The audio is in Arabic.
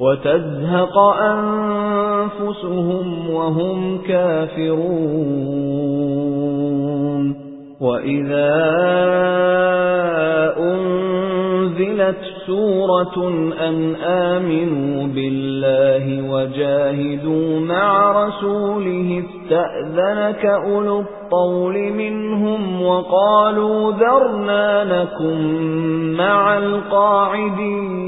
وَتَزْهَقَ أَنفُسُهُمْ وَهُمْ كَافِرُونَ. وَإِذَا أُنْزِلَتْ سُورَةٌ أَنْ آمِنُوا بِاللَّهِ وَجَاهِدُوا مَعَ رَسُولِهِ اسْتَأْذَنَكَ أُولُو الطَّوْلِ مِنْهُمْ وَقَالُوا ذَرْنَا نَكُن مَّعَ الْقَاعِدِينَ.